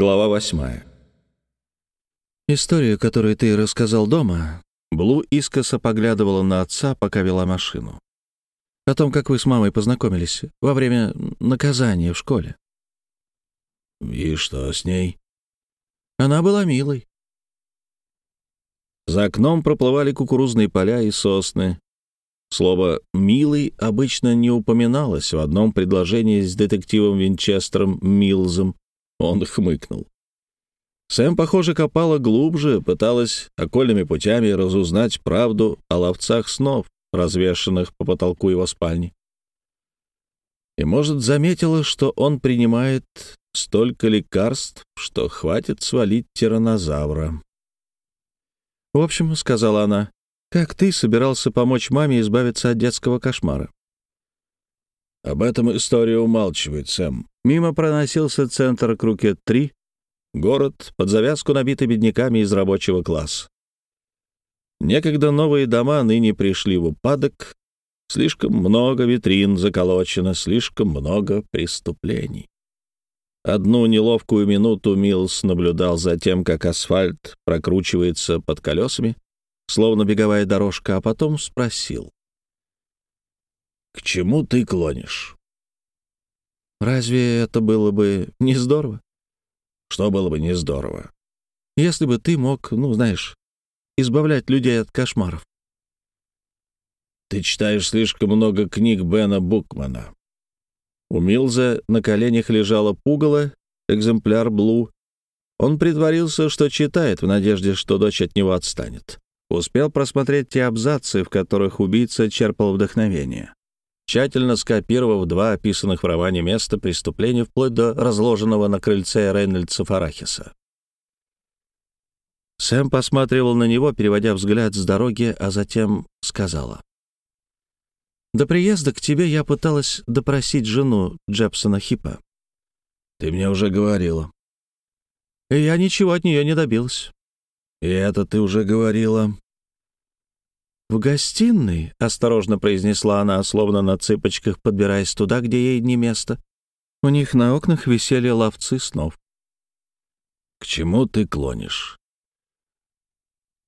Глава восьмая. Историю, которую ты рассказал дома, Блу искоса поглядывала на отца, пока вела машину. О том, как вы с мамой познакомились во время наказания в школе. И что с ней? Она была милой. За окном проплывали кукурузные поля и сосны. Слово «милый» обычно не упоминалось в одном предложении с детективом Винчестером Милзом. Он хмыкнул. Сэм, похоже, копала глубже, пыталась окольными путями разузнать правду о ловцах снов, развешанных по потолку его спальни. И, может, заметила, что он принимает столько лекарств, что хватит свалить тиранозавра. «В общем», — сказала она, — «как ты собирался помочь маме избавиться от детского кошмара?» Об этом история умалчивает, Сэм. Мимо проносился центр Крукет-3, город, под завязку набитый бедняками из рабочего класса. Некогда новые дома ныне пришли в упадок, слишком много витрин заколочено, слишком много преступлений. Одну неловкую минуту Милс наблюдал за тем, как асфальт прокручивается под колесами, словно беговая дорожка, а потом спросил. «К чему ты клонишь?» «Разве это было бы не здорово?» «Что было бы не здорово?» «Если бы ты мог, ну, знаешь, избавлять людей от кошмаров». «Ты читаешь слишком много книг Бена Букмана», у Милза на коленях лежало пугало, экземпляр Блу. Он притворился, что читает, в надежде, что дочь от него отстанет. Успел просмотреть те абзацы, в которых убийца черпал вдохновение. Тщательно скопировав два описанных в романе места преступления вплоть до разложенного на крыльце Рейнольдса Фарахиса. Сэм посматривал на него, переводя взгляд с дороги, а затем сказала. До приезда к тебе я пыталась допросить жену Джепсона Хипа. Ты мне уже говорила. И я ничего от нее не добилась. И это ты уже говорила. В гостиной, — осторожно произнесла она, словно на цыпочках, подбираясь туда, где ей не место. У них на окнах висели ловцы снов. К чему ты клонишь?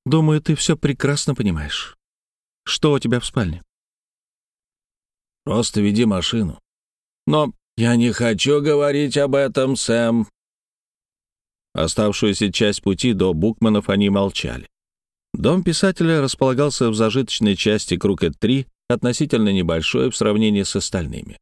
Думаю, ты все прекрасно понимаешь. Что у тебя в спальне? Просто веди машину. Но я не хочу говорить об этом, Сэм. Оставшуюся часть пути до Букманов они молчали. Дом писателя располагался в зажиточной части Крукет-3, относительно небольшой в сравнении с остальными.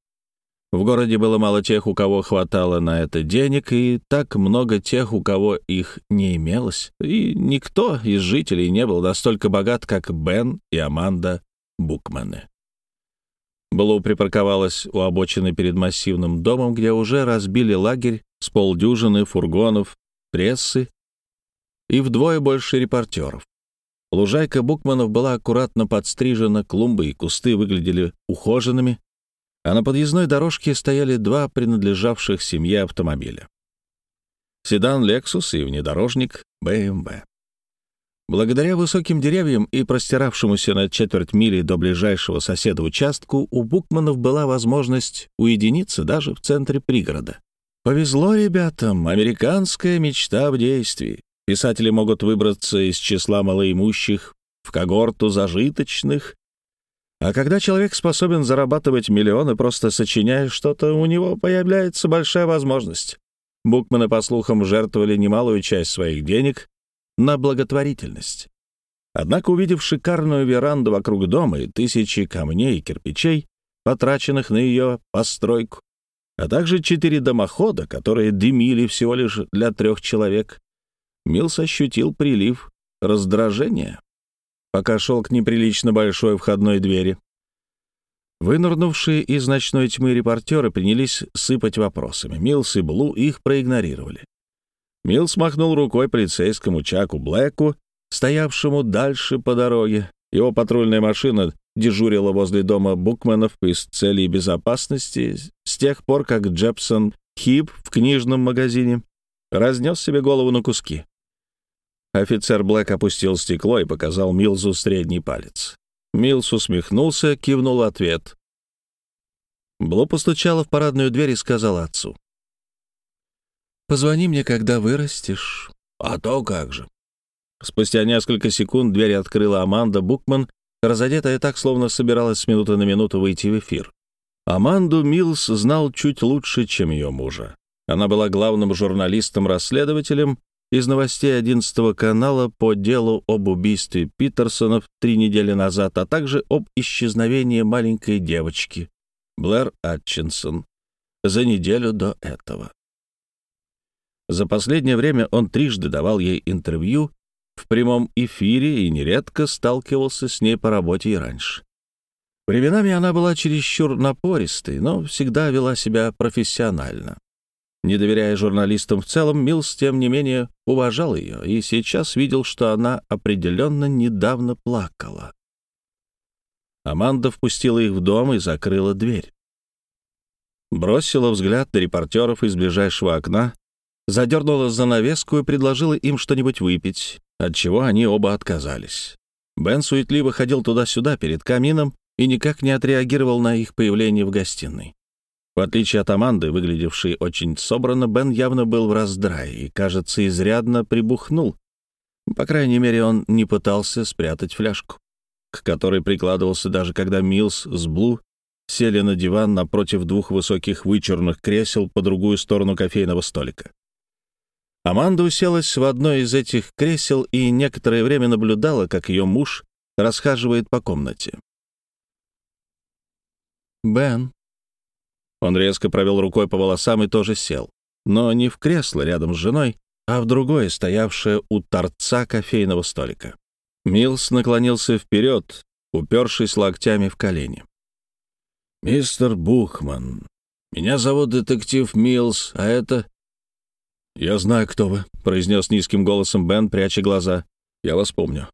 В городе было мало тех, у кого хватало на это денег, и так много тех, у кого их не имелось, и никто из жителей не был настолько богат, как Бен и Аманда Букманы. Блу припарковалась у обочины перед массивным домом, где уже разбили лагерь с полдюжины фургонов, прессы и вдвое больше репортеров. Лужайка Букманов была аккуратно подстрижена, клумбы и кусты выглядели ухоженными, а на подъездной дорожке стояли два принадлежавших семье автомобиля. Седан «Лексус» и внедорожник «БМВ». Благодаря высоким деревьям и простиравшемуся на четверть мили до ближайшего соседа участку, у Букманов была возможность уединиться даже в центре пригорода. Повезло ребятам, американская мечта в действии. Писатели могут выбраться из числа малоимущих в когорту зажиточных. А когда человек способен зарабатывать миллионы, просто сочиняя что-то, у него появляется большая возможность. Букманы, по слухам, жертвовали немалую часть своих денег на благотворительность. Однако, увидев шикарную веранду вокруг дома и тысячи камней и кирпичей, потраченных на ее постройку, а также четыре дымохода, которые дымили всего лишь для трех человек, Милс ощутил прилив раздражения, пока шел к неприлично большой входной двери. Вынырнувшие из ночной тьмы репортеры принялись сыпать вопросами. Милс и Блу их проигнорировали. Милл смахнул рукой полицейскому Чаку Блэку, стоявшему дальше по дороге. Его патрульная машина дежурила возле дома Букманов из целей безопасности с тех пор, как Джепсон Хип в книжном магазине разнес себе голову на куски. Офицер Блэк опустил стекло и показал Милзу средний палец. Милс усмехнулся, кивнул ответ. Блу постучала в парадную дверь и сказала отцу. Позвони мне, когда вырастешь». «А то как же». Спустя несколько секунд дверь открыла Аманда Букман, разодетая так, словно собиралась с минуты на минуту выйти в эфир. Аманду Милс знал чуть лучше, чем ее мужа. Она была главным журналистом-расследователем из новостей 11 канала по делу об убийстве Питерсонов три недели назад, а также об исчезновении маленькой девочки Блэр Атчинсон за неделю до этого. За последнее время он трижды давал ей интервью в прямом эфире и нередко сталкивался с ней по работе и раньше. Временами она была чересчур напористой, но всегда вела себя профессионально. Не доверяя журналистам в целом, Милс, тем не менее, уважал ее и сейчас видел, что она определенно недавно плакала. Аманда впустила их в дом и закрыла дверь. Бросила взгляд на репортеров из ближайшего окна, задернула занавеску и предложила им что-нибудь выпить от чего они оба отказались. Бен суетливо ходил туда-сюда перед камином и никак не отреагировал на их появление в гостиной. В отличие от Аманды, выглядевшей очень собранно, Бен явно был в раздрае и, кажется, изрядно прибухнул. По крайней мере, он не пытался спрятать фляжку, к которой прикладывался даже когда Милс с Блу сели на диван напротив двух высоких вычурных кресел по другую сторону кофейного столика. Аманда уселась в одно из этих кресел и некоторое время наблюдала, как ее муж расхаживает по комнате. «Бен». Он резко провел рукой по волосам и тоже сел. Но не в кресло рядом с женой, а в другое, стоявшее у торца кофейного столика. Милс наклонился вперед, упершись локтями в колени. «Мистер Бухман, меня зовут детектив Милс, а это «Я знаю, кто вы», — произнес низким голосом Бен, пряча глаза. «Я вас помню».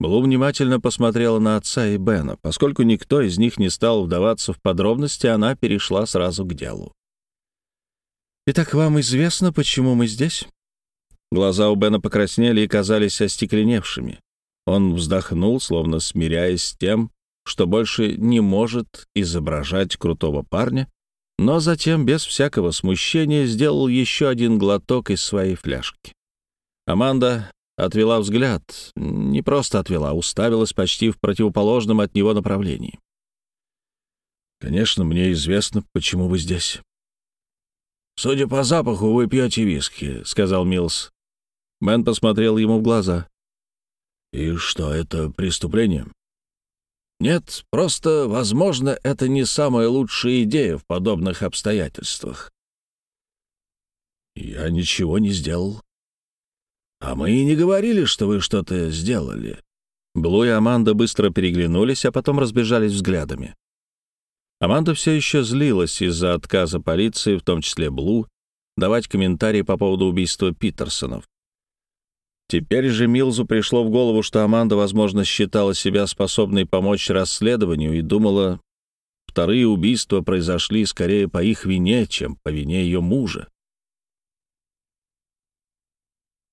Блу внимательно посмотрела на отца и Бена. Поскольку никто из них не стал вдаваться в подробности, она перешла сразу к делу. «Итак, вам известно, почему мы здесь?» Глаза у Бена покраснели и казались остекленевшими. Он вздохнул, словно смиряясь с тем, что больше не может изображать крутого парня, но затем, без всякого смущения, сделал еще один глоток из своей фляжки. Аманда отвела взгляд, не просто отвела, уставилась почти в противоположном от него направлении. «Конечно, мне известно, почему вы здесь». «Судя по запаху, вы пьете виски», — сказал Милс. Мэн посмотрел ему в глаза. «И что, это преступление?» Нет, просто, возможно, это не самая лучшая идея в подобных обстоятельствах. Я ничего не сделал. А мы и не говорили, что вы что-то сделали. Блу и Аманда быстро переглянулись, а потом разбежались взглядами. Аманда все еще злилась из-за отказа полиции, в том числе Блу, давать комментарии по поводу убийства Питерсонов. Теперь же Милзу пришло в голову, что Аманда, возможно, считала себя способной помочь расследованию и думала, вторые убийства произошли скорее по их вине, чем по вине ее мужа.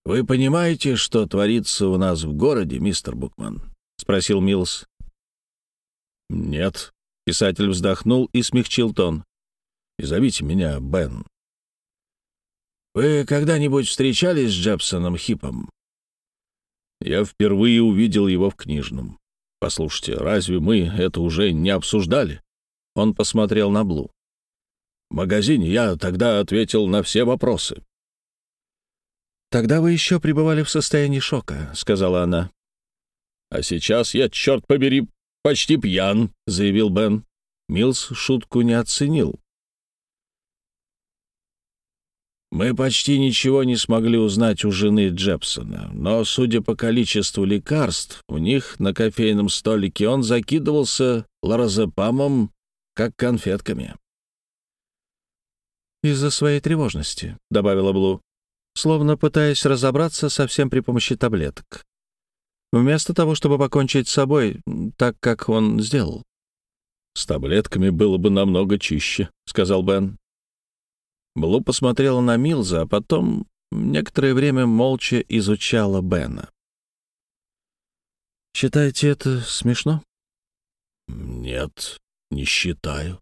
«Вы понимаете, что творится у нас в городе, мистер Букман?» — спросил Милс. «Нет», — писатель вздохнул и смягчил тон. «И зовите меня Бен». «Вы когда-нибудь встречались с Джепсоном Хипом?» Я впервые увидел его в книжном. Послушайте, разве мы это уже не обсуждали? Он посмотрел на Блу. В магазине я тогда ответил на все вопросы. «Тогда вы еще пребывали в состоянии шока», — сказала она. «А сейчас я, черт побери, почти пьян», — заявил Бен. Милс шутку не оценил. Мы почти ничего не смогли узнать у жены Джепсона, но, судя по количеству лекарств, у них на кофейном столике он закидывался лоразепамом, как конфетками. «Из-за своей тревожности», — добавила Блу, словно пытаясь разобраться совсем при помощи таблеток. Вместо того, чтобы покончить с собой, так, как он сделал. «С таблетками было бы намного чище», — сказал Бен. Блу посмотрела на Милза, а потом некоторое время молча изучала Бена. «Считаете это смешно?» «Нет, не считаю».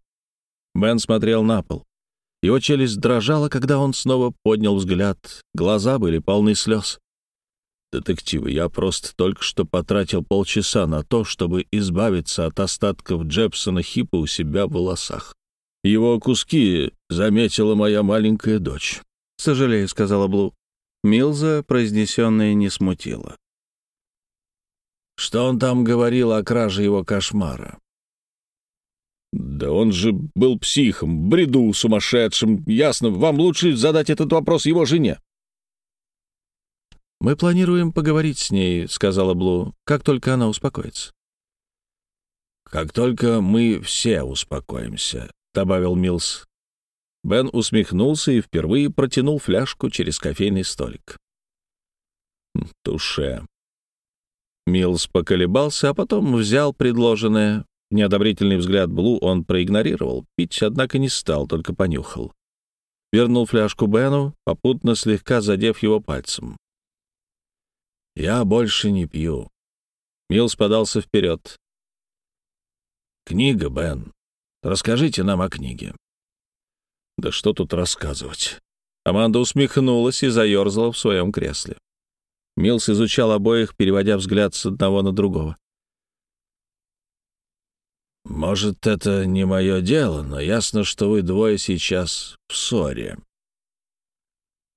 Бен смотрел на пол. Его челюсть дрожала, когда он снова поднял взгляд. Глаза были полны слез. «Детективы, я просто только что потратил полчаса на то, чтобы избавиться от остатков Джепсона Хипа у себя в волосах. Его куски заметила моя маленькая дочь». «Сожалею», — сказала Блу. Милза произнесенное не смутило. «Что он там говорил о краже его кошмара?» «Да он же был психом, бреду сумасшедшим. Ясно, вам лучше задать этот вопрос его жене». «Мы планируем поговорить с ней», — сказала Блу, — «как только она успокоится». «Как только мы все успокоимся», — добавил Милс. Бен усмехнулся и впервые протянул фляжку через кофейный столик. «Туше». Милс поколебался, а потом взял предложенное, Неодобрительный взгляд Блу он проигнорировал. Пить, однако, не стал, только понюхал. Вернул фляжку Бену, попутно слегка задев его пальцем. «Я больше не пью». Милс подался вперед. «Книга, Бен. Расскажите нам о книге». «Да что тут рассказывать?» Аманда усмехнулась и заерзала в своем кресле. Милс изучал обоих, переводя взгляд с одного на другого. Может, это не мое дело, но ясно, что вы двое сейчас в ссоре.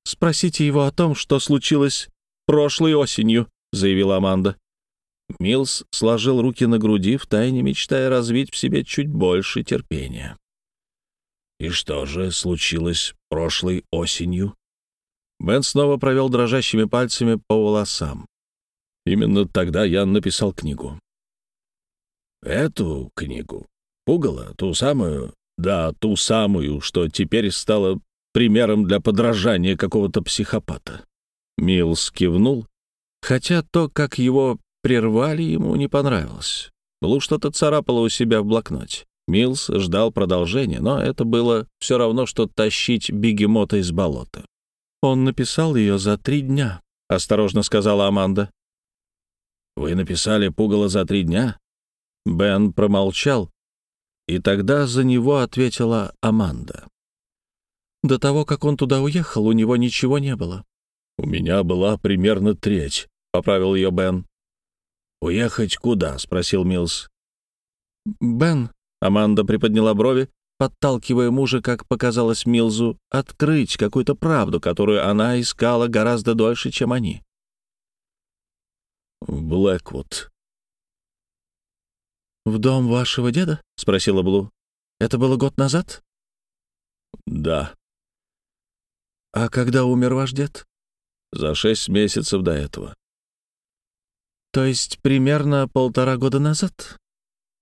«Спросите его о том, что случилось прошлой осенью», — заявила Аманда. Милс сложил руки на груди, втайне мечтая развить в себе чуть больше терпения. «И что же случилось прошлой осенью?» Бен снова провел дрожащими пальцами по волосам. «Именно тогда я написал книгу. Эту книгу? Пугало? Ту самую? Да, ту самую, что теперь стала примером для подражания какого-то психопата. Милс кивнул, хотя то, как его прервали, ему не понравилось. Блу что-то царапало у себя в блокноте. Милс ждал продолжения, но это было все равно, что тащить бегемота из болота. «Он написал ее за три дня», — осторожно сказала Аманда. «Вы написали пугало за три дня?» Бен промолчал, и тогда за него ответила Аманда. До того, как он туда уехал, у него ничего не было. «У меня была примерно треть», — поправил ее Бен. «Уехать куда?» — спросил Милс. «Бен», — Аманда приподняла брови, подталкивая мужа, как показалось Милзу, открыть какую-то правду, которую она искала гораздо дольше, чем они. «В Блэквуд», «В дом вашего деда?» — спросила Блу. «Это было год назад?» «Да». «А когда умер ваш дед?» «За шесть месяцев до этого». «То есть примерно полтора года назад?»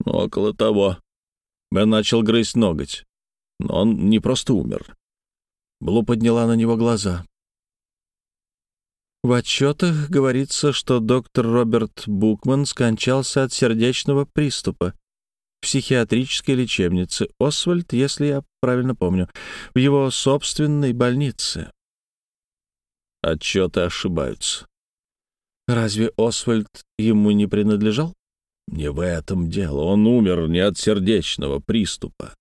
«Около того». Бен начал грызть ноготь. Но он не просто умер. Блу подняла на него глаза. В отчетах говорится, что доктор Роберт Букман скончался от сердечного приступа в психиатрической лечебнице Освальд, если я правильно помню, в его собственной больнице. Отчеты ошибаются. Разве Освальд ему не принадлежал? Не в этом дело. Он умер не от сердечного приступа.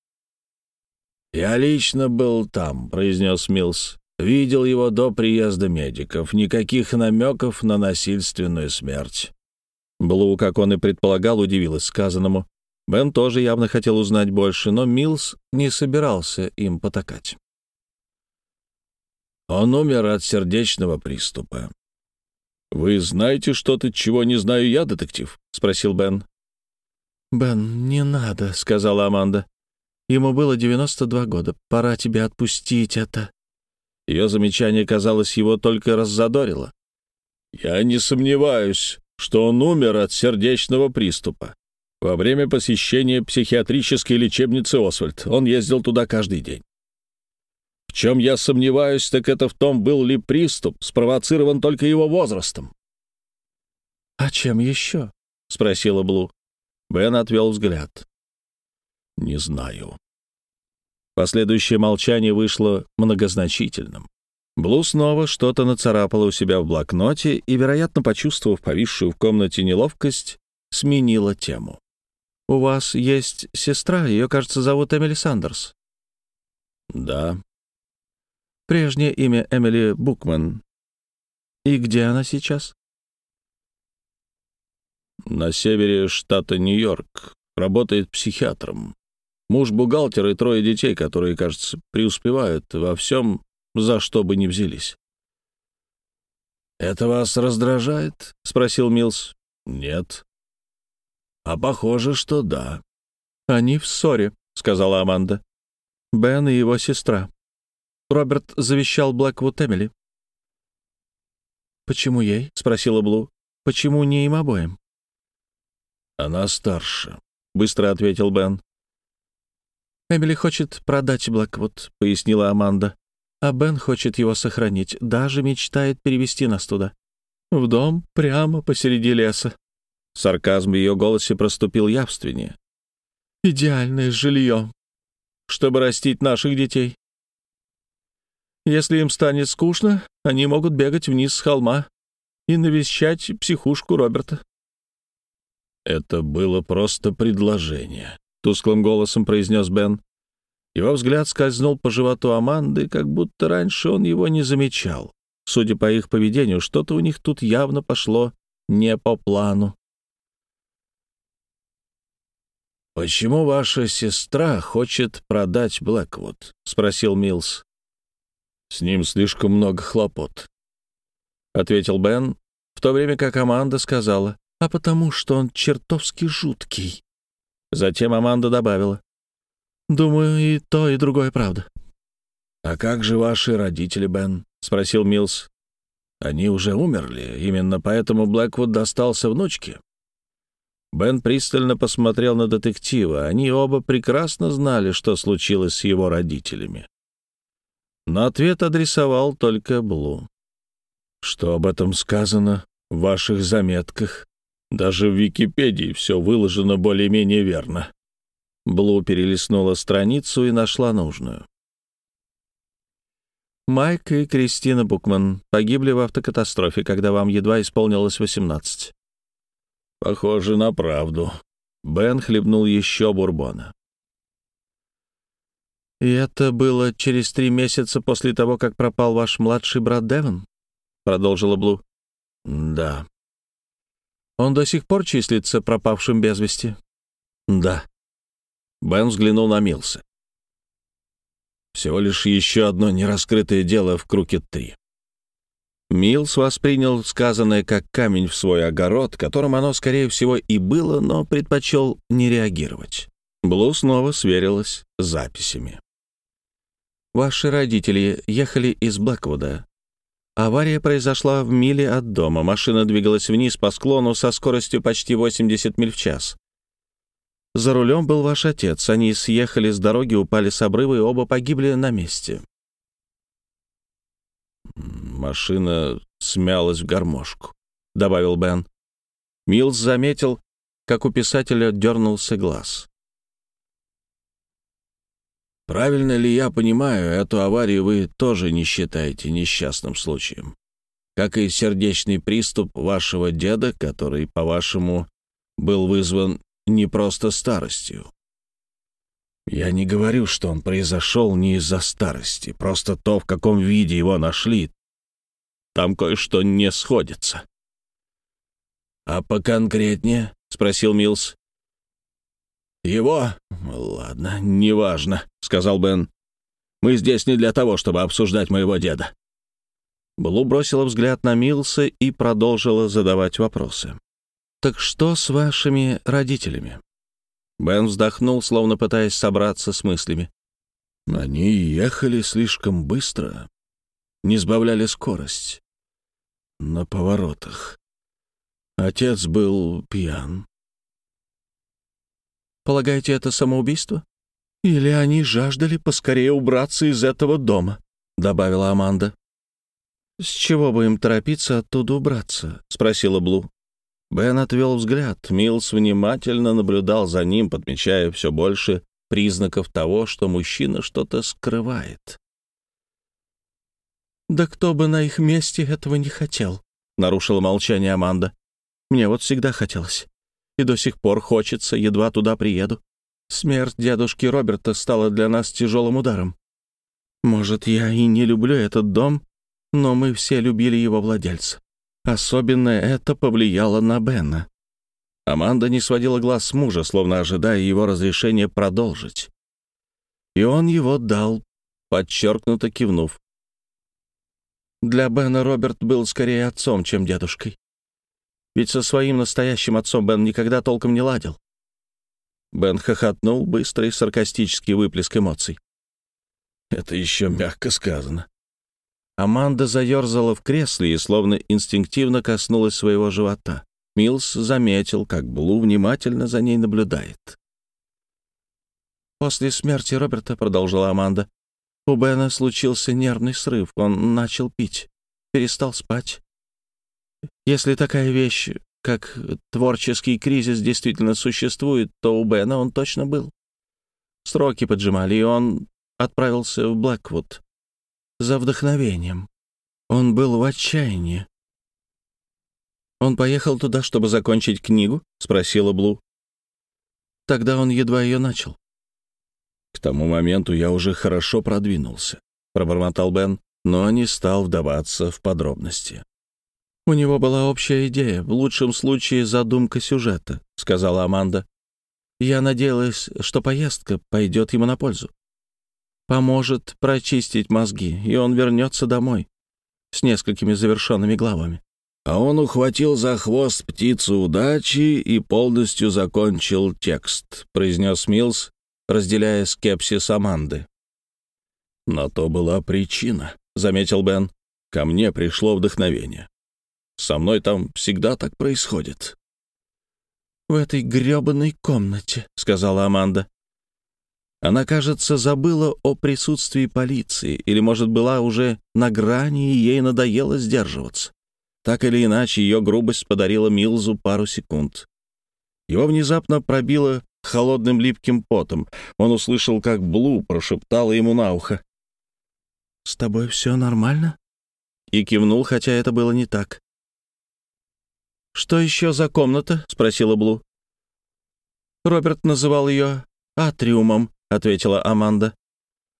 «Я лично был там», — произнес Милс. Видел его до приезда медиков. Никаких намеков на насильственную смерть. Блу, как он и предполагал, удивилась сказанному. Бен тоже явно хотел узнать больше, но Милс не собирался им потакать. Он умер от сердечного приступа. «Вы знаете что-то, чего не знаю я, детектив?» — спросил Бен. «Бен, не надо», — сказала Аманда. «Ему было 92 года. Пора тебе отпустить это». Ее замечание, казалось, его только раззадорило. «Я не сомневаюсь, что он умер от сердечного приступа. Во время посещения психиатрической лечебницы Освальд он ездил туда каждый день. В чем я сомневаюсь, так это в том, был ли приступ спровоцирован только его возрастом». «А чем еще?» — спросила Блу. Бен отвел взгляд. «Не знаю. Последующее молчание вышло многозначительным. Блу снова что-то нацарапала у себя в блокноте и, вероятно, почувствовав повисшую в комнате неловкость, сменила тему. «У вас есть сестра, ее, кажется, зовут Эмили Сандерс». «Да, Прежнее имя Эмили Букман. И где она сейчас? На севере штата Нью-Йорк. Работает психиатром. Муж бухгалтер и трое детей, которые, кажется, преуспевают во всем, за что бы ни взялись. «Это вас раздражает?» — спросил Милс. «Нет». «А похоже, что да». «Они в ссоре», — сказала Аманда. «Бен и его сестра. Роберт завещал Блэквуд Эмили». «Почему ей?» — спросила Блу. «Почему не им обоим?» «Она старше», — быстро ответил Бен. «Эмили хочет продать Блэквуд», — пояснила Аманда. «А Бен хочет его сохранить, даже мечтает перевести нас туда. В дом прямо посреди леса». Сарказм в ее голосе проступил явственнее. «Идеальное жилье, чтобы растить наших детей. Если им станет скучно, они могут бегать вниз с холма и навещать психушку Роберта». «Это было просто предложение», — тусклым голосом произнес Бен. Его взгляд скользнул по животу Аманды, как будто раньше он его не замечал. Судя по их поведению, что-то у них тут явно пошло не по плану. «Почему ваша сестра хочет продать Блэквуд?» — спросил Милс. «С ним слишком много хлопот», — ответил Бен, в то время как Аманда сказала, «а потому что он чертовски жуткий». Затем Аманда добавила, «Думаю, и то, и другое правда». «А как же ваши родители, Бен?» — спросил Милс. «Они уже умерли, именно поэтому Блэквуд достался внучке». Бен пристально посмотрел на детектива. Они оба прекрасно знали, что случилось с его родителями. Но ответ адресовал только Блу. «Что об этом сказано в ваших заметках? Даже в Википедии все выложено более-менее верно». Блу перелистнула страницу и нашла нужную. Майк и Кристина Букман погибли в автокатастрофе, когда вам едва исполнилось 18. Похоже на правду. Бен хлебнул еще бурбона. «И это было через три месяца после того, как пропал ваш младший брат Девон?» — продолжила Блу. «Да». «Он до сих пор числится пропавшим без вести?» «Да». Бен взглянул на Милса. «Всего лишь еще одно нераскрытое дело в Крукет-3». Милс воспринял сказанное как камень в свой огород, которым оно, скорее всего, и было, но предпочел не реагировать. Блу снова сверилась с записями. Ваши родители ехали из Блэквуда. Авария произошла в миле от дома. Машина двигалась вниз по склону со скоростью почти 80 миль в час. За рулем был ваш отец. Они съехали с дороги, упали с обрыва и оба погибли на месте. «Машина смялась в гармошку», — добавил Бен. Милс заметил, как у писателя дернулся глаз. Правильно ли я понимаю, эту аварию вы тоже не считаете несчастным случаем? Как и сердечный приступ вашего деда, который, по-вашему, был вызван не просто старостью. Я не говорю, что он произошел не из-за старости, просто то, в каком виде его нашли. Там кое-что не сходится. «А поконкретнее?» — спросил Милс. «Его? Ладно, неважно», — сказал Бен. «Мы здесь не для того, чтобы обсуждать моего деда». Блу бросила взгляд на Милса и продолжила задавать вопросы. «Так что с вашими родителями?» Бен вздохнул, словно пытаясь собраться с мыслями. «Они ехали слишком быстро, не сбавляли скорость. На поворотах. Отец был пьян. Полагаете, это самоубийство? Или они жаждали поскорее убраться из этого дома?» — добавила Аманда. «С чего бы им торопиться оттуда убраться?» — спросила Блу. Бен отвел взгляд. Милс внимательно наблюдал за ним, подмечая все больше признаков того, что мужчина что-то скрывает. «Да кто бы на их месте этого не хотел?» — нарушила молчание Аманда. «Мне вот всегда хотелось и до сих пор хочется, едва туда приеду. Смерть дедушки Роберта стала для нас тяжелым ударом. Может, я и не люблю этот дом, но мы все любили его владельца. Особенно это повлияло на Бена. Аманда не сводила глаз с мужа, словно ожидая его разрешения продолжить. И он его дал, подчеркнуто кивнув. Для Бена Роберт был скорее отцом, чем дедушкой. Ведь со своим настоящим отцом Бен никогда толком не ладил. Бен хохотнул, быстрый саркастический выплеск эмоций. Это еще мягко сказано. Аманда заерзала в кресле и словно инстинктивно коснулась своего живота. Милс заметил, как Блу внимательно за ней наблюдает. «После смерти Роберта, — продолжила Аманда, — у Бена случился нервный срыв. Он начал пить, перестал спать. Если такая вещь, как творческий кризис, действительно существует, то у Бена он точно был. Сроки поджимали, и он отправился в Блэквуд за вдохновением. Он был в отчаянии. «Он поехал туда, чтобы закончить книгу?» — спросила Блу. Тогда он едва ее начал. «К тому моменту я уже хорошо продвинулся», — пробормотал Бен, но не стал вдаваться в подробности. «У него была общая идея, в лучшем случае задумка сюжета», — сказала Аманда. «Я надеялась, что поездка пойдет ему на пользу поможет прочистить мозги, и он вернется домой с несколькими завершенными главами. А он ухватил за хвост птицу удачи и полностью закончил текст, произнес Милс, разделяя скепсис Аманды. «На то была причина», — заметил Бен. «Ко мне пришло вдохновение. Со мной там всегда так происходит». «В этой грёбаной комнате», — сказала Аманда. Она, кажется, забыла о присутствии полиции, или, может, была уже на грани, и ей надоело сдерживаться. Так или иначе, ее грубость подарила Милзу пару секунд. Его внезапно пробило холодным липким потом. Он услышал, как Блу прошептала ему на ухо. «С тобой все нормально?» И кивнул, хотя это было не так. «Что еще за комната?» — спросила Блу. Роберт называл ее атриумом, — ответила Аманда.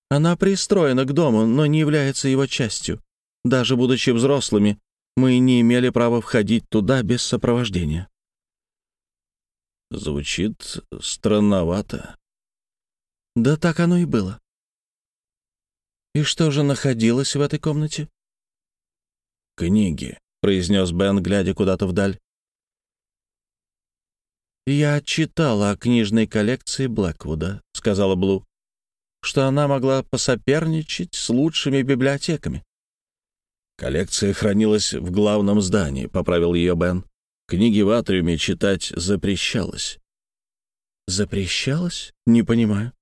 «Она пристроена к дому, но не является его частью. Даже будучи взрослыми, мы не имели права входить туда без сопровождения». Звучит странновато. Да так оно и было. И что же находилось в этой комнате? «Книги», — произнес Бен, глядя куда-то вдаль. «Я читала о книжной коллекции Блэквуда», — сказала Блу, «что она могла посоперничать с лучшими библиотеками». «Коллекция хранилась в главном здании», — поправил ее Бен. «Книги в атриуме читать запрещалось». «Запрещалось? Не понимаю».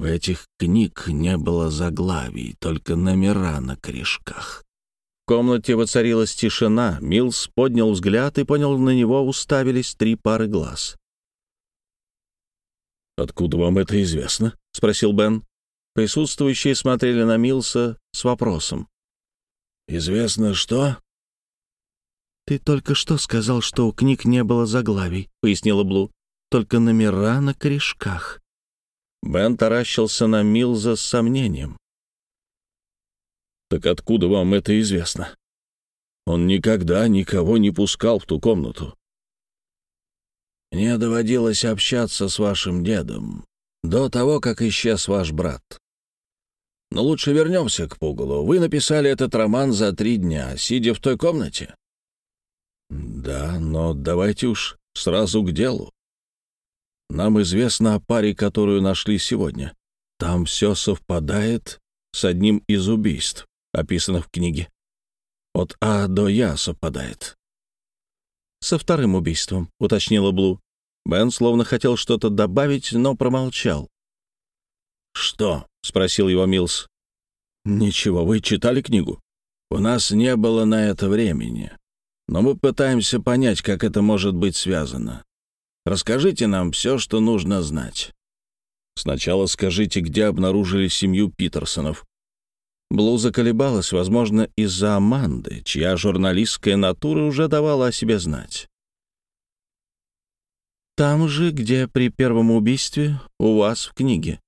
В этих книг не было заглавий, только номера на корешках комнате воцарилась тишина. Милс поднял взгляд и понял, на него уставились три пары глаз. «Откуда вам это известно?» — спросил Бен. Присутствующие смотрели на Милса с вопросом. «Известно что?» «Ты только что сказал, что у книг не было заглавий», — пояснила Блу. «Только номера на корешках». Бен таращился на Милза с сомнением. «Так откуда вам это известно?» Он никогда никого не пускал в ту комнату. «Мне доводилось общаться с вашим дедом до того, как исчез ваш брат. Но лучше вернемся к Пугалу. Вы написали этот роман за три дня, сидя в той комнате?» «Да, но давайте уж сразу к делу. Нам известно о паре, которую нашли сегодня. Там все совпадает с одним из убийств описанных в книге. От А до Я совпадает. «Со вторым убийством», — уточнила Блу. Бен словно хотел что-то добавить, но промолчал. «Что?» — спросил его Милс. «Ничего, вы читали книгу? У нас не было на это времени, но мы пытаемся понять, как это может быть связано. Расскажите нам все, что нужно знать». «Сначала скажите, где обнаружили семью Питерсонов», Блу заколебалась, возможно, из-за Аманды, чья журналистская натура уже давала о себе знать. «Там же, где при первом убийстве у вас в книге.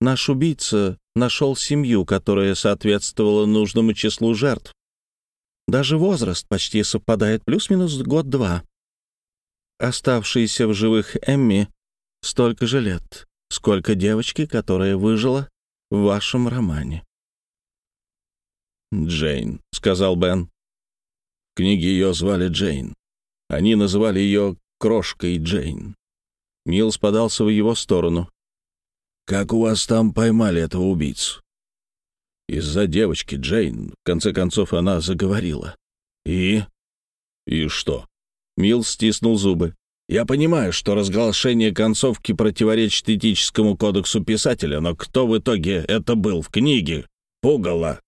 Наш убийца нашел семью, которая соответствовала нужному числу жертв. Даже возраст почти совпадает, плюс-минус год-два. Оставшийся в живых Эмми столько же лет, сколько девочки, которая выжила в вашем романе. «Джейн», — сказал Бен. В книге ее звали Джейн. Они называли ее «Крошкой Джейн». Милс подался в его сторону. «Как у вас там поймали этого убийцу?» «Из-за девочки Джейн. В конце концов, она заговорила». «И?» «И что?» Милс стиснул зубы. «Я понимаю, что разглашение концовки противоречит этическому кодексу писателя, но кто в итоге это был в книге? Пугало!»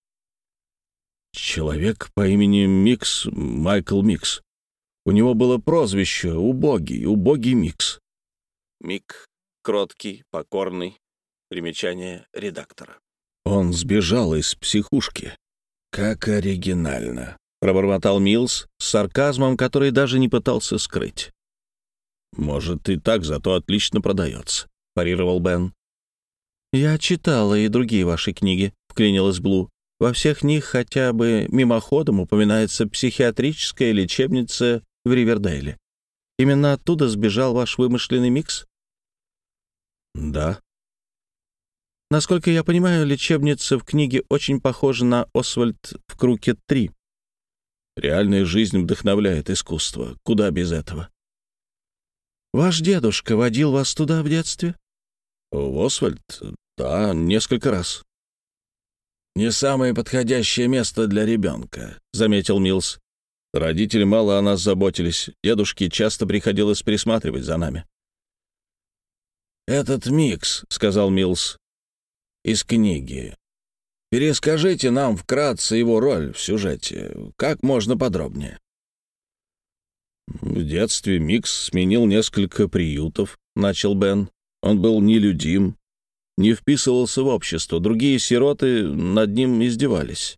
Человек по имени Микс, Майкл Микс. У него было прозвище «Убогий», «Убогий Микс». Мик, кроткий, покорный. Примечание редактора. Он сбежал из психушки. «Как оригинально», — пробормотал Милс с сарказмом, который даже не пытался скрыть. «Может, и так, зато отлично продается», — парировал Бен. «Я читала и другие ваши книги», — вклинилась Блу. Во всех них хотя бы мимоходом упоминается психиатрическая лечебница в Ривердейле. Именно оттуда сбежал ваш вымышленный микс? Да. Насколько я понимаю, лечебница в книге очень похожа на Освальд в Круке-3. Реальная жизнь вдохновляет искусство. Куда без этого? Ваш дедушка водил вас туда в детстве? В Освальд? Да, несколько раз. «Не самое подходящее место для ребенка», — заметил Милс. «Родители мало о нас заботились. Дедушке часто приходилось присматривать за нами». «Этот микс», — сказал Милс, — «из книги. Перескажите нам вкратце его роль в сюжете, как можно подробнее». «В детстве Микс сменил несколько приютов», — начал Бен. «Он был нелюдим, не вписывался в общество, другие сироты над ним издевались.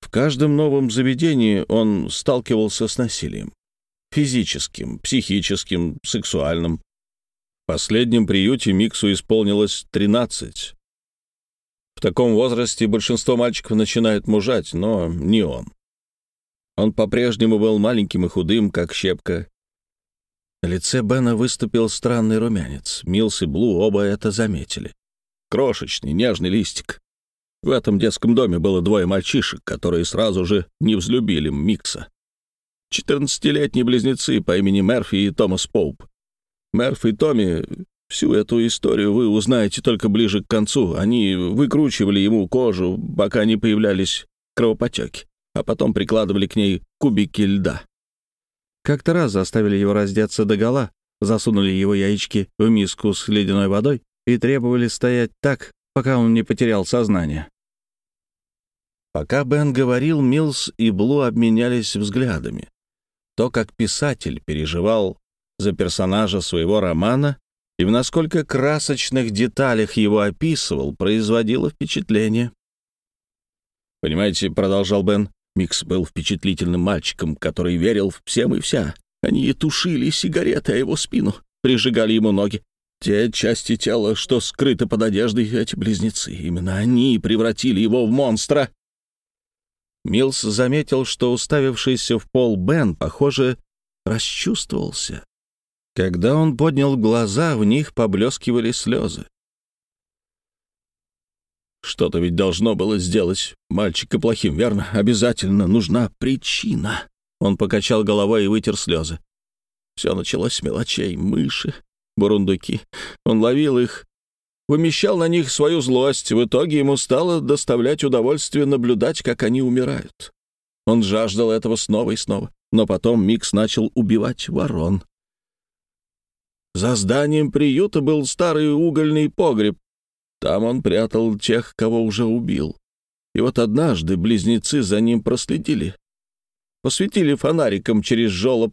В каждом новом заведении он сталкивался с насилием. Физическим, психическим, сексуальным. В последнем приюте Миксу исполнилось 13. В таком возрасте большинство мальчиков начинают мужать, но не он. Он по-прежнему был маленьким и худым, как щепка. На лице Бена выступил странный румянец. Милс и Блу оба это заметили крошечный, нежный листик. В этом детском доме было двое мальчишек, которые сразу же не взлюбили Микса. Четырнадцатилетние близнецы по имени Мерфи и Томас Поуп. Мерфи и Томми, всю эту историю вы узнаете только ближе к концу. Они выкручивали ему кожу, пока не появлялись кровопотеки, а потом прикладывали к ней кубики льда. Как-то раз заставили его раздеться догола, засунули его яички в миску с ледяной водой и требовали стоять так, пока он не потерял сознание. Пока Бен говорил, Милс и Блу обменялись взглядами. То, как писатель переживал за персонажа своего романа и в насколько красочных деталях его описывал, производило впечатление. «Понимаете», — продолжал Бен, — Микс был впечатлительным мальчиком, который верил в всем и вся. Они тушили сигареты о его спину, прижигали ему ноги, те части тела, что скрыты под одеждой, эти близнецы, именно они превратили его в монстра. Милс заметил, что уставившийся в пол Бен, похоже, расчувствовался. Когда он поднял глаза, в них поблескивали слезы. Что-то ведь должно было сделать мальчика плохим, верно? Обязательно нужна причина. Он покачал головой и вытер слезы. Все началось с мелочей. Мыши, бурундуки. Он ловил их, вымещал на них свою злость. В итоге ему стало доставлять удовольствие наблюдать, как они умирают. Он жаждал этого снова и снова. Но потом Микс начал убивать ворон. За зданием приюта был старый угольный погреб. Там он прятал тех, кого уже убил. И вот однажды близнецы за ним проследили. Посветили фонариком через жёлоб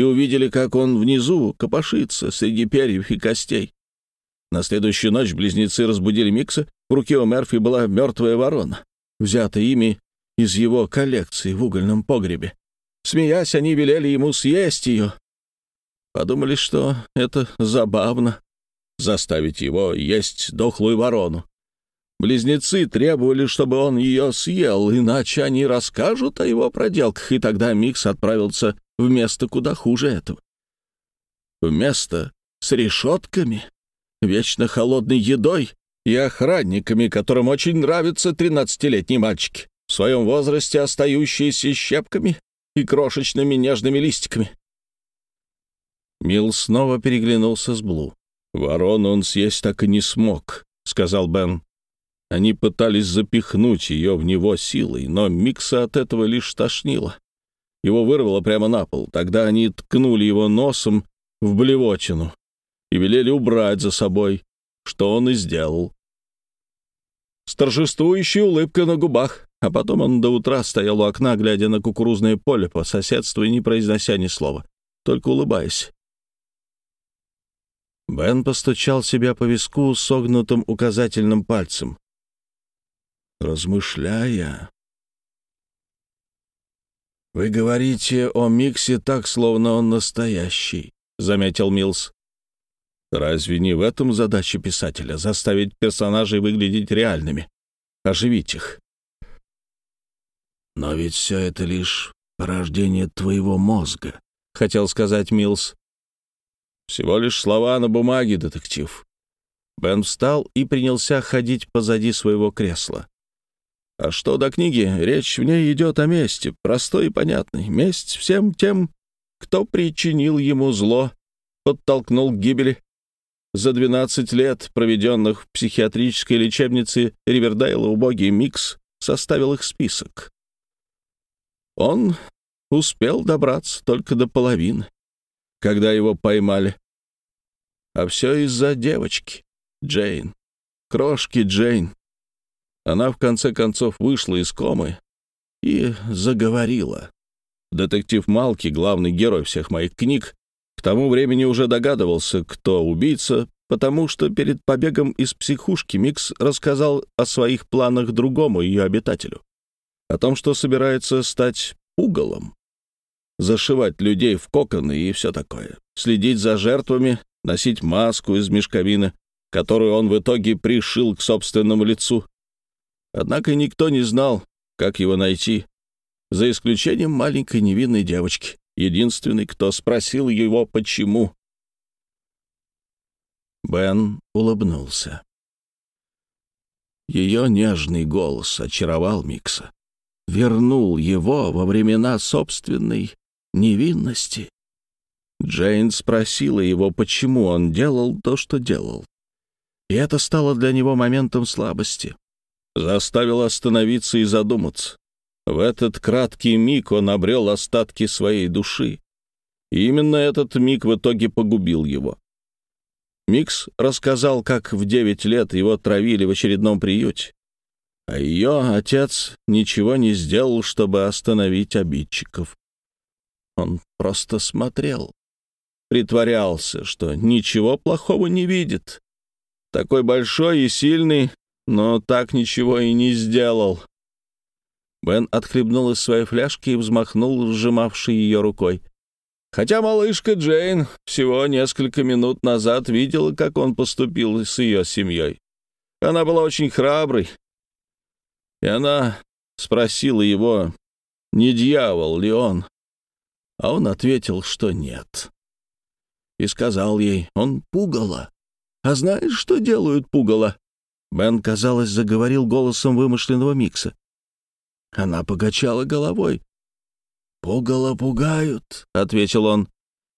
и увидели, как он внизу копошится среди перьев и костей. На следующую ночь близнецы разбудили Микса. В руке у Мерфи была мертвая ворона, взятая ими из его коллекции в угольном погребе. Смеясь, они велели ему съесть ее. Подумали, что это забавно — заставить его есть дохлую ворону. Близнецы требовали, чтобы он ее съел, иначе они расскажут о его проделках, и тогда Микс отправился в место куда хуже этого. В место с решетками, вечно холодной едой и охранниками, которым очень нравятся тринадцатилетние мальчики, в своем возрасте остающиеся щепками и крошечными нежными листиками. Мил снова переглянулся с Блу. «Ворону он съесть так и не смог», — сказал Бен. Они пытались запихнуть ее в него силой, но Микса от этого лишь тошнило. Его вырвало прямо на пол. Тогда они ткнули его носом в блевотину и велели убрать за собой, что он и сделал. С торжествующей улыбкой на губах, а потом он до утра стоял у окна, глядя на кукурузное поле по соседству и не произнося ни слова, только улыбаясь. Бен постучал себя по виску согнутым указательным пальцем. Размышляя, «Вы говорите о Миксе так, словно он настоящий», — заметил Милс. «Разве не в этом задача писателя — заставить персонажей выглядеть реальными, оживить их?» «Но ведь все это лишь порождение твоего мозга», — хотел сказать Милс. «Всего лишь слова на бумаге, детектив». Бен встал и принялся ходить позади своего кресла. А что до книги, речь в ней идет о мести, простой и понятной. Месть всем тем, кто причинил ему зло, подтолкнул к гибели. За 12 лет, проведенных в психиатрической лечебнице Ривердейла, убогий Микс составил их список. Он успел добраться только до половины, когда его поймали. А все из-за девочки, Джейн, крошки Джейн. Она в конце концов вышла из комы и заговорила. Детектив Малки, главный герой всех моих книг, к тому времени уже догадывался, кто убийца, потому что перед побегом из психушки Микс рассказал о своих планах другому ее обитателю. О том, что собирается стать пугалом. Зашивать людей в коконы и все такое. Следить за жертвами, носить маску из мешковины, которую он в итоге пришил к собственному лицу. Однако никто не знал, как его найти, за исключением маленькой невинной девочки, единственной, кто спросил его, почему. Бен улыбнулся. Ее нежный голос очаровал Микса, вернул его во времена собственной невинности. Джейн спросила его, почему он делал то, что делал. И это стало для него моментом слабости заставил остановиться и задуматься. В этот краткий миг он обрел остатки своей души. И именно этот миг в итоге погубил его. Микс рассказал, как в девять лет его травили в очередном приюте, а ее отец ничего не сделал, чтобы остановить обидчиков. Он просто смотрел, притворялся, что ничего плохого не видит. Такой большой и сильный, но так ничего и не сделал». Бен отхлебнул из своей фляжки и взмахнул, сжимавшей ее рукой. Хотя малышка Джейн всего несколько минут назад видела, как он поступил с ее семьей. Она была очень храброй, и она спросила его, не дьявол ли он, а он ответил, что нет. И сказал ей, он пугало. А знаешь, что делают пугало? Бен, казалось, заговорил голосом вымышленного микса. Она покачала головой. «Пугало пугают», — ответил он.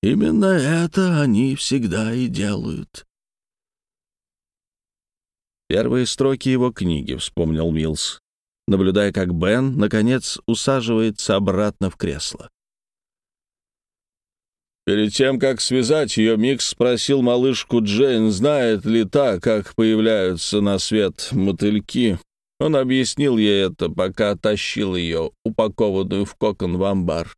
«Именно это они всегда и делают». Первые строки его книги, — вспомнил Милс, наблюдая, как Бен, наконец, усаживается обратно в кресло. Перед тем, как связать ее, Микс спросил малышку Джейн, знает ли та, как появляются на свет мотыльки. Он объяснил ей это, пока тащил ее, упакованную в кокон в амбар.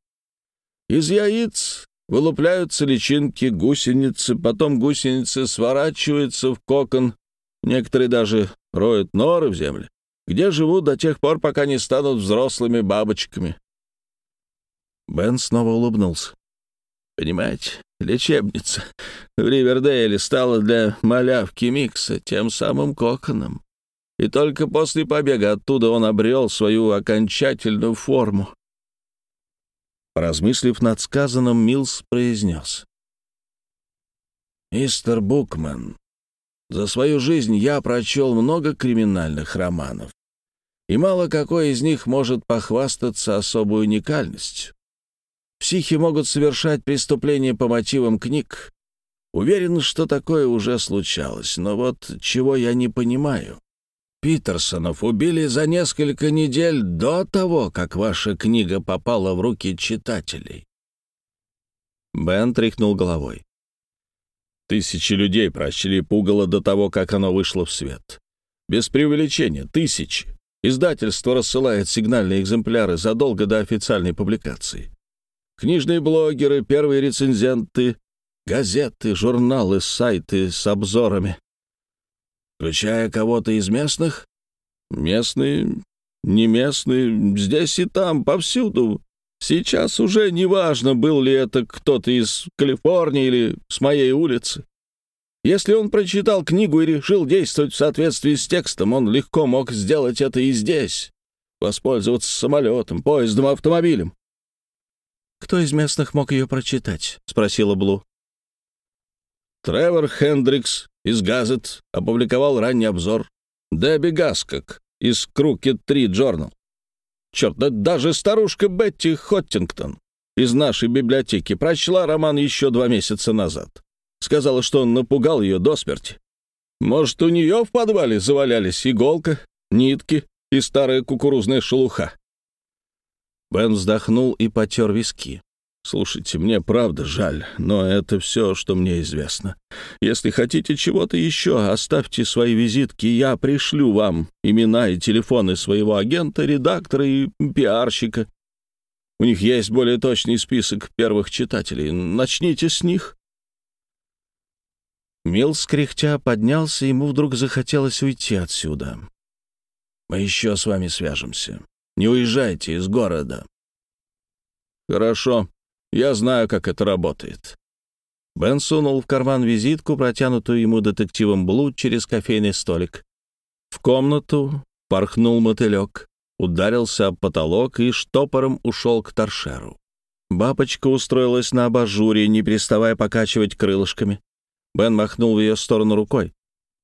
Из яиц вылупляются личинки гусеницы, потом гусеницы сворачиваются в кокон, некоторые даже роют норы в земле, где живут до тех пор, пока не станут взрослыми бабочками. Бен снова улыбнулся. Понимаете, лечебница в Ривердейле стала для малявки Микса тем самым коконом. и только после побега оттуда он обрел свою окончательную форму. Поразмыслив над сказанным, Милс произнес. «Мистер Букман, за свою жизнь я прочел много криминальных романов, и мало какой из них может похвастаться особой уникальностью. Психи могут совершать преступления по мотивам книг. Уверен, что такое уже случалось, но вот чего я не понимаю. Питерсонов убили за несколько недель до того, как ваша книга попала в руки читателей. Бен тряхнул головой. Тысячи людей прочли пугало до того, как оно вышло в свет. Без преувеличения, тысячи. Издательство рассылает сигнальные экземпляры задолго до официальной публикации. Книжные блогеры, первые рецензенты, газеты, журналы, сайты с обзорами. Включая кого-то из местных? Местные, не местные, здесь и там, повсюду. Сейчас уже не важно, был ли это кто-то из Калифорнии или с моей улицы. Если он прочитал книгу и решил действовать в соответствии с текстом, он легко мог сделать это и здесь. Воспользоваться самолетом, поездом, автомобилем. «Кто из местных мог ее прочитать?» — спросила Блу. Тревор Хендрикс из «Газет» опубликовал ранний обзор. Дебби Гаскок из «Крукет 3 Джорнал». Черт, да даже старушка Бетти Хоттингтон из нашей библиотеки прочла роман еще два месяца назад. Сказала, что он напугал ее до смерти. Может, у нее в подвале завалялись иголка, нитки и старая кукурузная шелуха. Бен вздохнул и потер виски. Слушайте, мне правда жаль, но это все, что мне известно. Если хотите чего-то еще, оставьте свои визитки, я пришлю вам имена и телефоны своего агента, редактора и пиарщика. У них есть более точный список первых читателей. Начните с них». Милс, кряхтя, поднялся, ему вдруг захотелось уйти отсюда. «Мы еще с вами свяжемся. Не уезжайте из города». «Хорошо», я знаю, как это работает». Бен сунул в карман визитку, протянутую ему детективом Блу через кофейный столик. В комнату порхнул мотылек, ударился об потолок и штопором ушел к торшеру. Бабочка устроилась на абажуре, не переставая покачивать крылышками. Бен махнул в ее сторону рукой.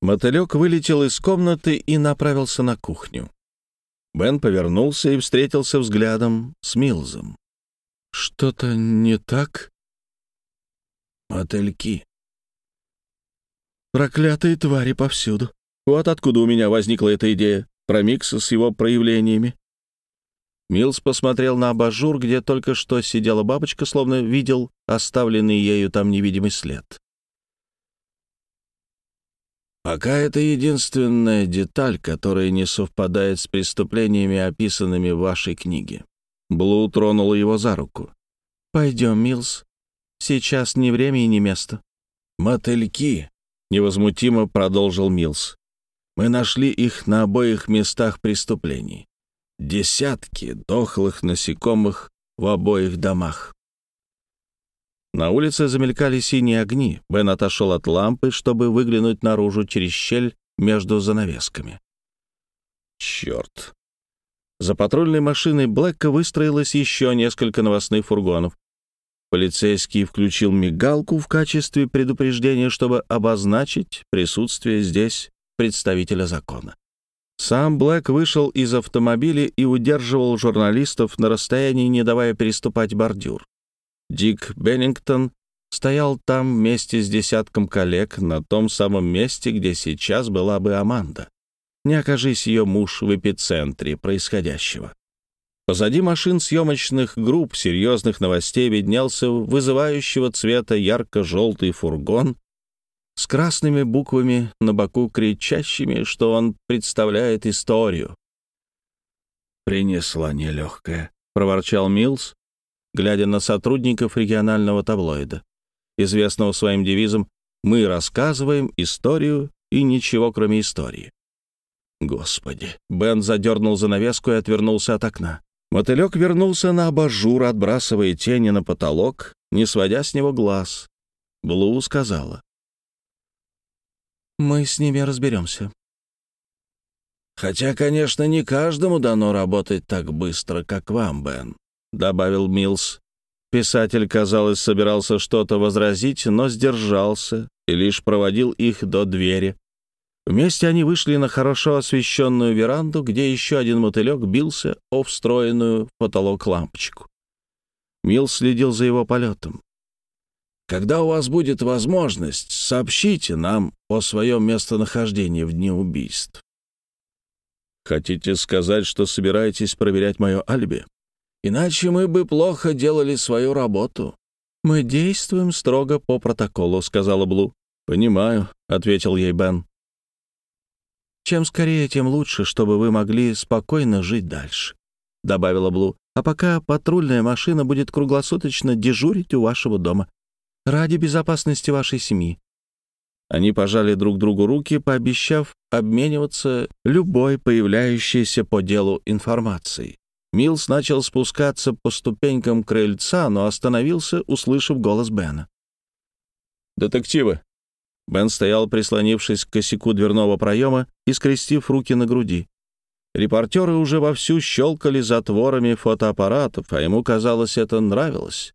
Мотылек вылетел из комнаты и направился на кухню. Бен повернулся и встретился взглядом с Милзом. Что-то не так? Мотыльки. Проклятые твари повсюду. Вот откуда у меня возникла эта идея про микс с его проявлениями. Милс посмотрел на абажур, где только что сидела бабочка, словно видел оставленный ею там невидимый след. Пока это единственная деталь, которая не совпадает с преступлениями, описанными в вашей книге. Блу тронула его за руку. «Пойдем, Милс. Сейчас не время и не место». «Мотыльки», — невозмутимо продолжил Милс. «Мы нашли их на обоих местах преступлений. Десятки дохлых насекомых в обоих домах». На улице замелькали синие огни. Бен отошел от лампы, чтобы выглянуть наружу через щель между занавесками. Черт! За патрульной машиной Блэка выстроилось еще несколько новостных фургонов. Полицейский включил мигалку в качестве предупреждения, чтобы обозначить присутствие здесь представителя закона. Сам Блэк вышел из автомобиля и удерживал журналистов на расстоянии, не давая переступать бордюр. Дик Беннингтон стоял там вместе с десятком коллег на том самом месте, где сейчас была бы Аманда не окажись ее муж в эпицентре происходящего. Позади машин съемочных групп серьезных новостей виднелся вызывающего цвета ярко-желтый фургон с красными буквами на боку, кричащими, что он представляет историю. «Принесла нелегкая», — проворчал Милс, глядя на сотрудников регионального таблоида, известного своим девизом «Мы рассказываем историю и ничего, кроме истории». Господи. Бен задернул занавеску и отвернулся от окна. Мотылек вернулся на абажур, отбрасывая тени на потолок, не сводя с него глаз. Блу сказала. «Мы с ними разберемся». «Хотя, конечно, не каждому дано работать так быстро, как вам, Бен», — добавил Милс. Писатель, казалось, собирался что-то возразить, но сдержался и лишь проводил их до двери. Вместе они вышли на хорошо освещенную веранду, где еще один мотылек бился о встроенную в потолок лампочку. Мил следил за его полетом. «Когда у вас будет возможность, сообщите нам о своем местонахождении в дни убийств». «Хотите сказать, что собираетесь проверять мое алиби?» Иначе мы бы плохо делали свою работу». «Мы действуем строго по протоколу», — сказала Блу. «Понимаю», — ответил ей Бен. «Чем скорее, тем лучше, чтобы вы могли спокойно жить дальше», — добавила Блу. «А пока патрульная машина будет круглосуточно дежурить у вашего дома. Ради безопасности вашей семьи». Они пожали друг другу руки, пообещав обмениваться любой появляющейся по делу информацией. Милс начал спускаться по ступенькам крыльца, но остановился, услышав голос Бена. «Детективы!» Бен стоял, прислонившись к косяку дверного проема и скрестив руки на груди. Репортеры уже вовсю щелкали затворами фотоаппаратов, а ему, казалось, это нравилось.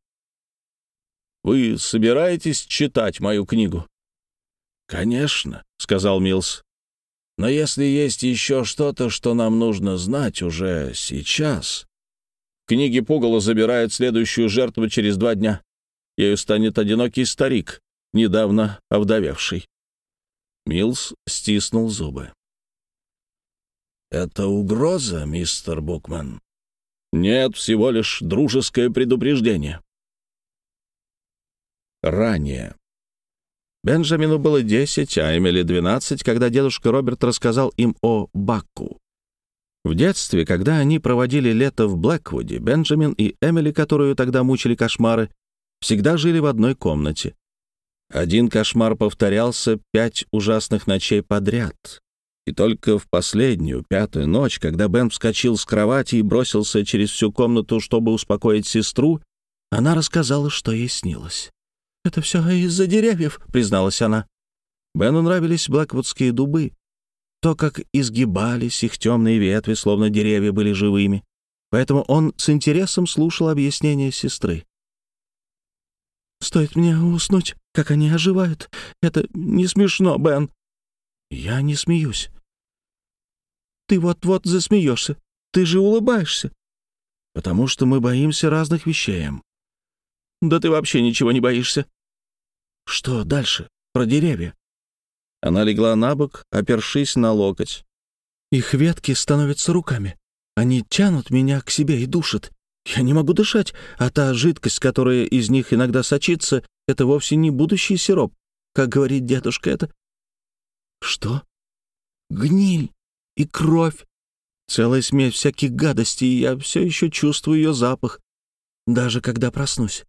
«Вы собираетесь читать мою книгу?» «Конечно», — сказал Милс. Но если есть еще что-то, что нам нужно знать уже сейчас... Книги Пугало забирают следующую жертву через два дня. Ею станет одинокий старик, недавно овдовевший. Милс стиснул зубы. «Это угроза, мистер Букман?» «Нет, всего лишь дружеское предупреждение». Ранее. Бенджамину было 10, а Эмили 12, когда дедушка Роберт рассказал им о Бакку. В детстве, когда они проводили лето в Блэквуде, Бенджамин и Эмили, которую тогда мучили кошмары, всегда жили в одной комнате. Один кошмар повторялся пять ужасных ночей подряд. И только в последнюю, пятую ночь, когда Бен вскочил с кровати и бросился через всю комнату, чтобы успокоить сестру, она рассказала, что ей снилось. «Это все из-за деревьев», — призналась она. Бену нравились блэквудские дубы. То, как изгибались их темные ветви, словно деревья были живыми. Поэтому он с интересом слушал объяснения сестры. «Стоит мне уснуть, как они оживают. Это не смешно, Бен». «Я не смеюсь». «Ты вот-вот засмеешься. Ты же улыбаешься». «Потому что мы боимся разных вещей». «Да ты вообще ничего не боишься». «Что дальше? Про деревья?» Она легла на бок, опершись на локоть. «Их ветки становятся руками. Они тянут меня к себе и душат. Я не могу дышать, а та жидкость, которая из них иногда сочится, это вовсе не будущий сироп. Как говорит дедушка, это... Что? Гниль и кровь. Целая смесь всяких гадостей, и я все еще чувствую ее запах, даже когда проснусь.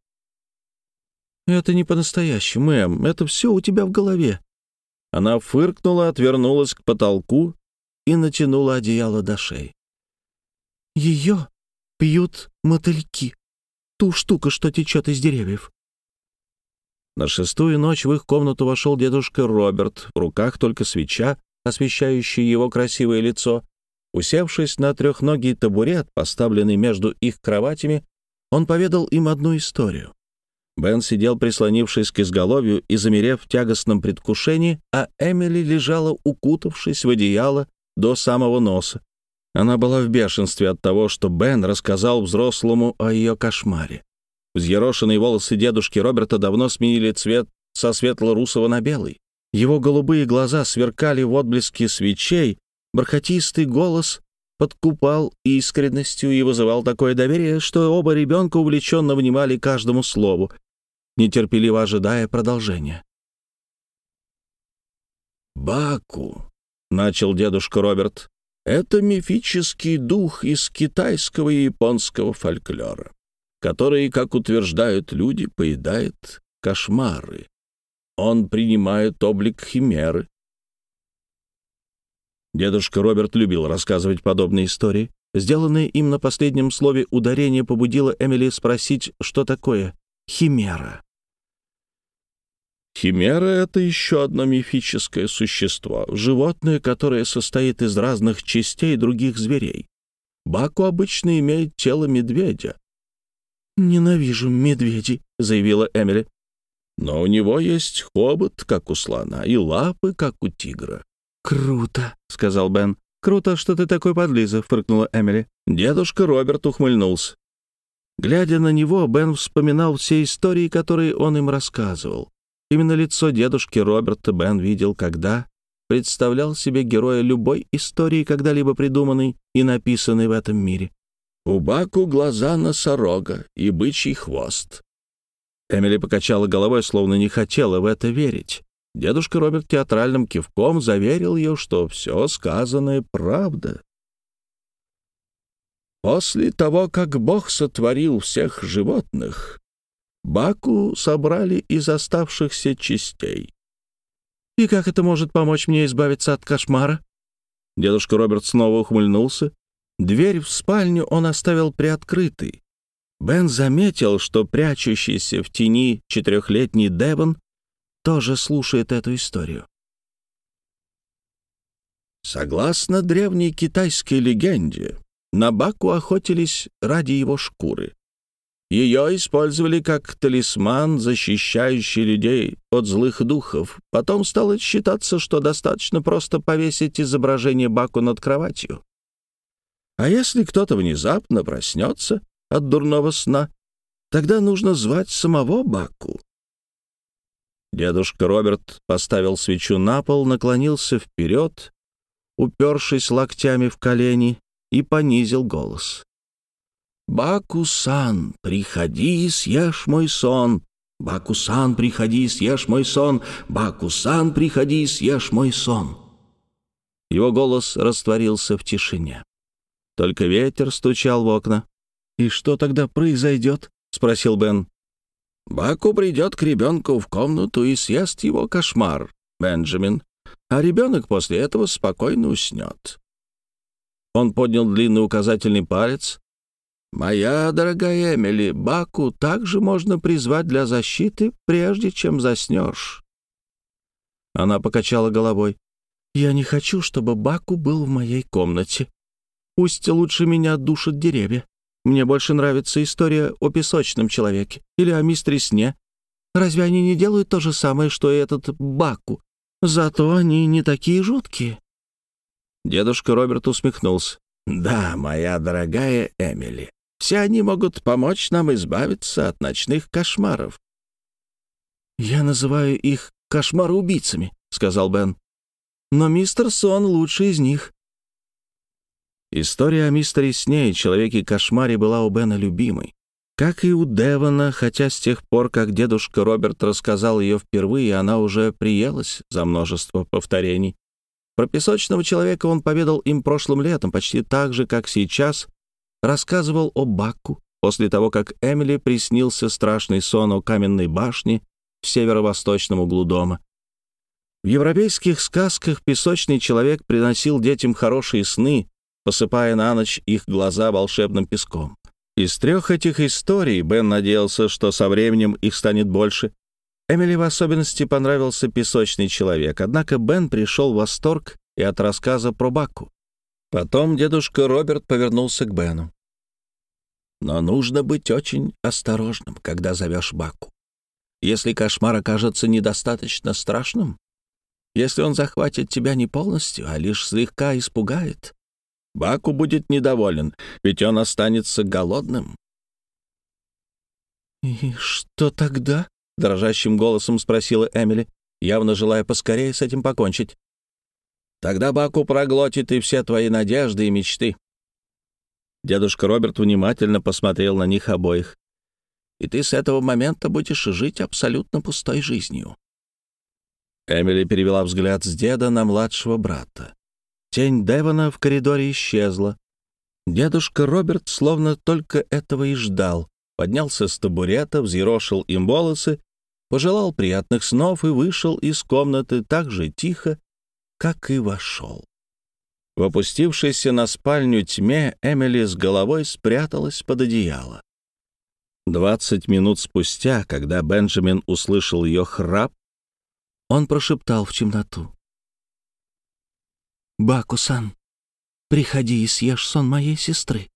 «Это не по-настоящему, Эм, это все у тебя в голове». Она фыркнула, отвернулась к потолку и натянула одеяло до шеи. «Ее пьют мотыльки. Ту штуку, что течет из деревьев». На шестую ночь в их комнату вошел дедушка Роберт, в руках только свеча, освещающая его красивое лицо. Усевшись на трехногий табурет, поставленный между их кроватями, он поведал им одну историю. Бен сидел, прислонившись к изголовью и замерев в тягостном предвкушении, а Эмили лежала, укутавшись в одеяло до самого носа. Она была в бешенстве от того, что Бен рассказал взрослому о ее кошмаре. Взъерошенные волосы дедушки Роберта давно сменили цвет со светло-русого на белый. Его голубые глаза сверкали в отблеске свечей, бархатистый голос подкупал искренностью и вызывал такое доверие, что оба ребенка увлеченно внимали каждому слову, нетерпеливо ожидая продолжения. «Баку», — начал дедушка Роберт, — «это мифический дух из китайского и японского фольклора, который, как утверждают люди, поедает кошмары. Он принимает облик химеры». Дедушка Роберт любил рассказывать подобные истории. Сделанное им на последнем слове ударение побудило Эмили спросить, что такое химера. Химера — это еще одно мифическое существо, животное, которое состоит из разных частей других зверей. Баку обычно имеет тело медведя. «Ненавижу медведей», — заявила Эмили. «Но у него есть хобот, как у слона, и лапы, как у тигра». «Круто», — сказал Бен. «Круто, что ты такой подлиза», — фыркнула Эмили. Дедушка Роберт ухмыльнулся. Глядя на него, Бен вспоминал все истории, которые он им рассказывал. Именно лицо дедушки Роберта Бен видел, когда представлял себе героя любой истории, когда-либо придуманной и написанной в этом мире. У Баку глаза носорога и бычий хвост. Эмили покачала головой, словно не хотела в это верить. Дедушка Роберт театральным кивком заверил ее, что все сказанное правда. После того, как Бог сотворил всех животных, Баку собрали из оставшихся частей. «И как это может помочь мне избавиться от кошмара?» Дедушка Роберт снова ухмыльнулся. Дверь в спальню он оставил приоткрытой. Бен заметил, что прячущийся в тени четырехлетний Девон тоже слушает эту историю. Согласно древней китайской легенде, на Баку охотились ради его шкуры. Ее использовали как талисман, защищающий людей от злых духов. Потом стало считаться, что достаточно просто повесить изображение Баку над кроватью. А если кто-то внезапно проснется от дурного сна, тогда нужно звать самого Баку. Дедушка Роберт поставил свечу на пол, наклонился вперед, упершись локтями в колени, и понизил голос. «Бакусан, приходи и съешь мой сон! Бакусан, приходи и съешь мой сон! Бакусан, приходи и съешь мой сон!» Его голос растворился в тишине. Только ветер стучал в окна. «И что тогда произойдет?» — спросил Бен. «Баку придет к ребенку в комнату и съест его кошмар, Бенджамин, а ребенок после этого спокойно уснет». Он поднял длинный указательный палец, «Моя дорогая Эмили, Баку также можно призвать для защиты, прежде чем заснешь». Она покачала головой. «Я не хочу, чтобы Баку был в моей комнате. Пусть лучше меня душат деревья. Мне больше нравится история о песочном человеке или о мистере Сне. Разве они не делают то же самое, что и этот Баку? Зато они не такие жуткие». Дедушка Роберт усмехнулся. «Да, моя дорогая Эмили, все они могут помочь нам избавиться от ночных кошмаров». «Я называю их кошмароубийцами», — сказал Бен. «Но мистер Сон лучший из них». История о мистере Сне и Человеке-кошмаре была у Бена любимой. Как и у Девона, хотя с тех пор, как дедушка Роберт рассказал ее впервые, она уже приелась за множество повторений. Про песочного человека он поведал им прошлым летом, почти так же, как сейчас, рассказывал о Бакку после того, как Эмили приснился страшный сон о каменной башне в северо-восточном углу дома. В европейских сказках песочный человек приносил детям хорошие сны, посыпая на ночь их глаза волшебным песком. Из трех этих историй Бен надеялся, что со временем их станет больше. Эмили в особенности понравился песочный человек, однако Бен пришел в восторг и от рассказа про Бакку. Потом дедушка Роберт повернулся к Бену. Но нужно быть очень осторожным, когда зовешь Баку. Если кошмар окажется недостаточно страшным, если он захватит тебя не полностью, а лишь слегка испугает, Баку будет недоволен, ведь он останется голодным. «И что тогда?» — дрожащим голосом спросила Эмили, явно желая поскорее с этим покончить. «Тогда Баку проглотит и все твои надежды и мечты. Дедушка Роберт внимательно посмотрел на них обоих. «И ты с этого момента будешь жить абсолютно пустой жизнью». Эмили перевела взгляд с деда на младшего брата. Тень Девона в коридоре исчезла. Дедушка Роберт словно только этого и ждал. Поднялся с табурета, взъерошил им волосы, пожелал приятных снов и вышел из комнаты так же тихо, как и вошел. В опустившейся на спальню тьме Эмили с головой спряталась под одеяло. Двадцать минут спустя, когда Бенджамин услышал ее храп, он прошептал в темноту. «Баку-сан, приходи и съешь сон моей сестры».